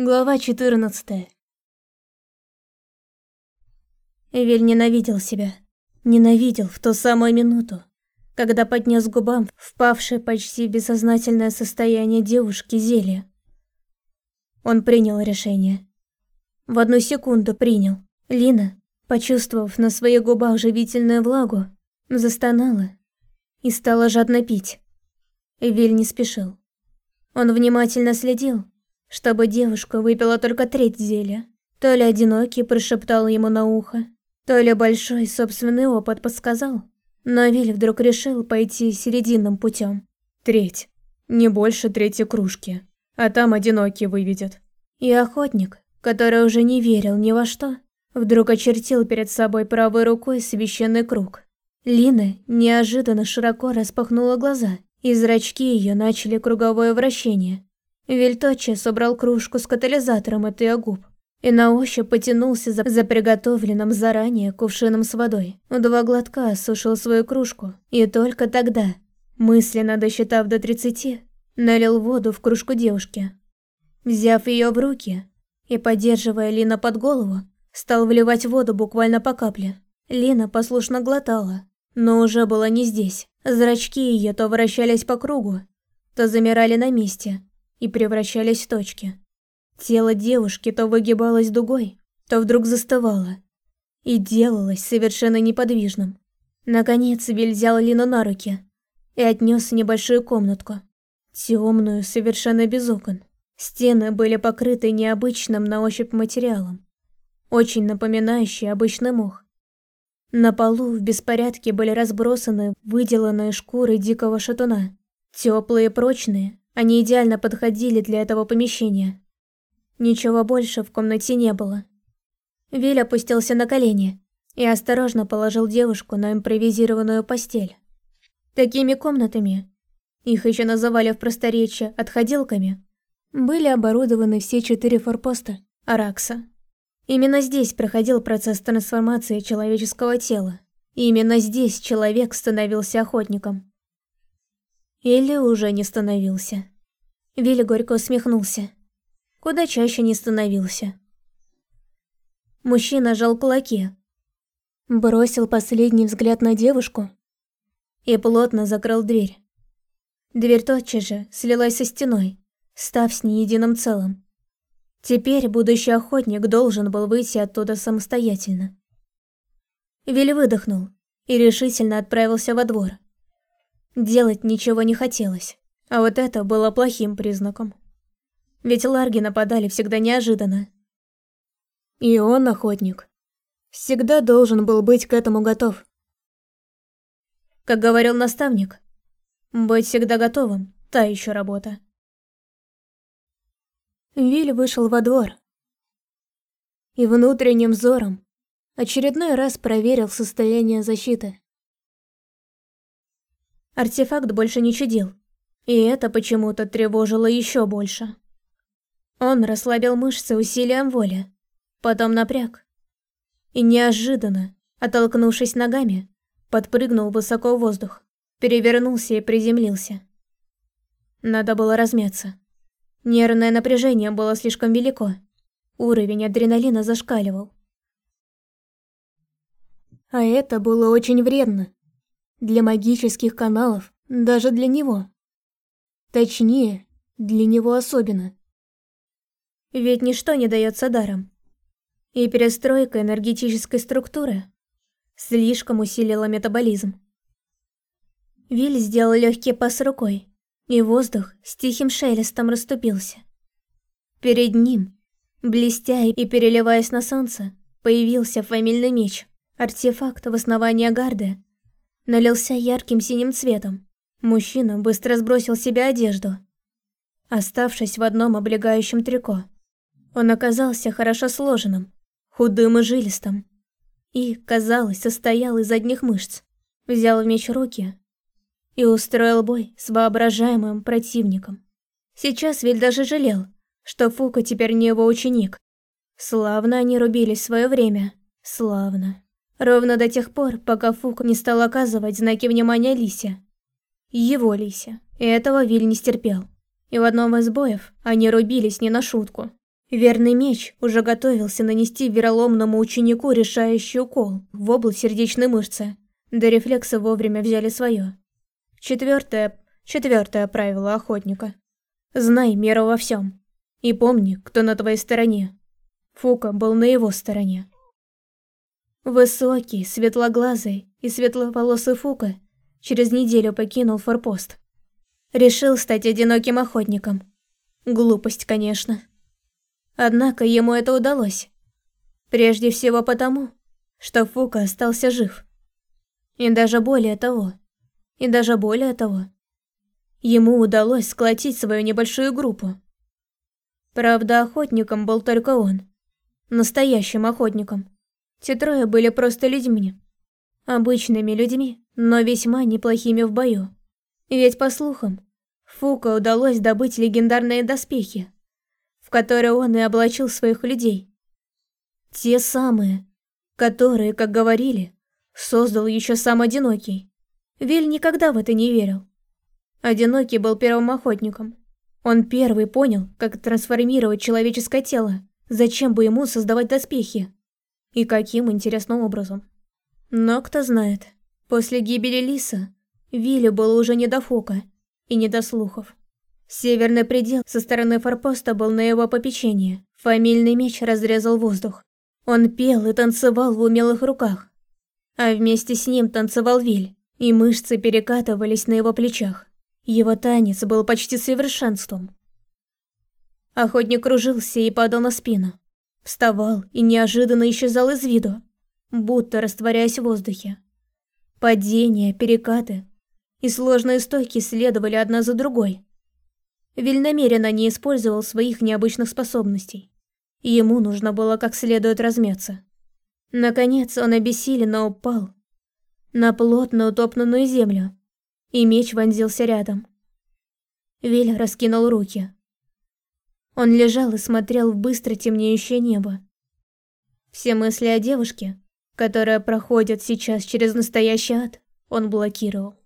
Глава 14 Эвель ненавидел себя. Ненавидел в ту самую минуту, когда поднес губам впавшее почти бессознательное состояние девушки зелье. Он принял решение. В одну секунду принял. Лина, почувствовав на своих губах живительную влагу, застонала и стала жадно пить. Эвель не спешил. Он внимательно следил, чтобы девушка выпила только треть зелья. То ли одинокий прошептал ему на ухо, то ли большой собственный опыт подсказал. Но Виль вдруг решил пойти серединным путем. Треть. Не больше третьей кружки. А там одинокий выведет. И охотник, который уже не верил ни во что, вдруг очертил перед собой правой рукой священный круг. Лина неожиданно широко распахнула глаза, и зрачки ее начали круговое вращение. Вильточи собрал кружку с катализатором от ее губ и на ощупь потянулся за, за приготовленным заранее кувшином с водой. В два глотка осушил свою кружку, и только тогда, мысленно досчитав до тридцати, налил воду в кружку девушки. Взяв ее в руки и поддерживая Лина под голову, стал вливать воду буквально по капле. Лина послушно глотала, но уже была не здесь. Зрачки ее то вращались по кругу, то замирали на месте, и превращались в точки. Тело девушки то выгибалось дугой, то вдруг застывало и делалось совершенно неподвижным. Наконец Виль взял Лину на руки и отнес в небольшую комнатку, темную, совершенно без окон. Стены были покрыты необычным на ощупь материалом, очень напоминающий обычный мох. На полу в беспорядке были разбросаны выделанные шкуры дикого шатуна, теплые и прочные, они идеально подходили для этого помещения. Ничего больше в комнате не было. Виль опустился на колени и осторожно положил девушку на импровизированную постель. Такими комнатами, их еще называли в просторечии отходилками, были оборудованы все четыре форпоста Аракса. Именно здесь проходил процесс трансформации человеческого тела. И именно здесь человек становился охотником. Или уже не становился. Вилли горько усмехнулся. Куда чаще не становился. Мужчина жал кулаки. Бросил последний взгляд на девушку и плотно закрыл дверь. Дверь тотчас же слилась со стеной, став с ней единым целым. Теперь будущий охотник должен был выйти оттуда самостоятельно. Вилли выдохнул и решительно отправился во двор. Делать ничего не хотелось, а вот это было плохим признаком. Ведь ларги нападали всегда неожиданно. И он, охотник, всегда должен был быть к этому готов. Как говорил наставник, быть всегда готовым – та еще работа. Виль вышел во двор и внутренним взором очередной раз проверил состояние защиты. Артефакт больше не чудил, и это почему-то тревожило еще больше. Он расслабил мышцы усилием воли, потом напряг. И неожиданно, оттолкнувшись ногами, подпрыгнул высоко в воздух, перевернулся и приземлился. Надо было размяться. Нервное напряжение было слишком велико. Уровень адреналина зашкаливал. А это было очень вредно. Для магических каналов, даже для него. Точнее, для него особенно. Ведь ничто не дается даром. И перестройка энергетической структуры слишком усилила метаболизм. Виль сделал легкий пас рукой, и воздух с тихим шелестом расступился. Перед ним, блестя и переливаясь на солнце, появился фамильный меч, артефакт в основании гарды, налился ярким синим цветом. Мужчина быстро сбросил себе одежду, оставшись в одном облегающем трико. Он оказался хорошо сложенным, худым и жилистым, и, казалось, состоял из одних мышц. Взял меч в руки и устроил бой с воображаемым противником. Сейчас Виль даже жалел, что Фука теперь не его ученик. Славно они рубились в свое время. Славно. Ровно до тех пор, пока Фук не стал оказывать знаки внимания Лисе. Его Лисе. И этого Виль не стерпел. И в одном из боев они рубились не на шутку. Верный меч уже готовился нанести вероломному ученику решающий укол в область сердечной мышцы. До рефлекса вовремя взяли свое. Четвертое, четвертое правило охотника. Знай меру во всем. И помни, кто на твоей стороне. Фука был на его стороне. Высокий, светлоглазый и светловолосый Фука через неделю покинул форпост. Решил стать одиноким охотником. Глупость, конечно. Однако ему это удалось. Прежде всего потому, что Фука остался жив. И даже более того, и даже более того, ему удалось сколотить свою небольшую группу. Правда, охотником был только он. Настоящим охотником. Те трое были просто людьми. Обычными людьми, но весьма неплохими в бою. Ведь, по слухам, Фука удалось добыть легендарные доспехи, в которые он и облачил своих людей. Те самые, которые, как говорили, создал еще сам Одинокий. Виль никогда в это не верил. Одинокий был первым охотником. Он первый понял, как трансформировать человеческое тело, зачем бы ему создавать доспехи. И каким интересным образом. Но кто знает, после гибели Лиса, Вилю было уже не до фока и не до слухов. Северный предел со стороны форпоста был на его попечении. Фамильный меч разрезал воздух. Он пел и танцевал в умелых руках. А вместе с ним танцевал Виль, и мышцы перекатывались на его плечах. Его танец был почти совершенством. Охотник кружился и падал на спину. Вставал и неожиданно исчезал из виду, будто растворяясь в воздухе. Падения, перекаты и сложные стойки следовали одна за другой. Виль намеренно не использовал своих необычных способностей. Ему нужно было как следует размяться. Наконец он обессиленно упал на плотно утопленную землю, и меч вонзился рядом. Виль раскинул руки. Он лежал и смотрел в быстро темнеющее небо. Все мысли о девушке, которая проходит сейчас через настоящий ад, он блокировал.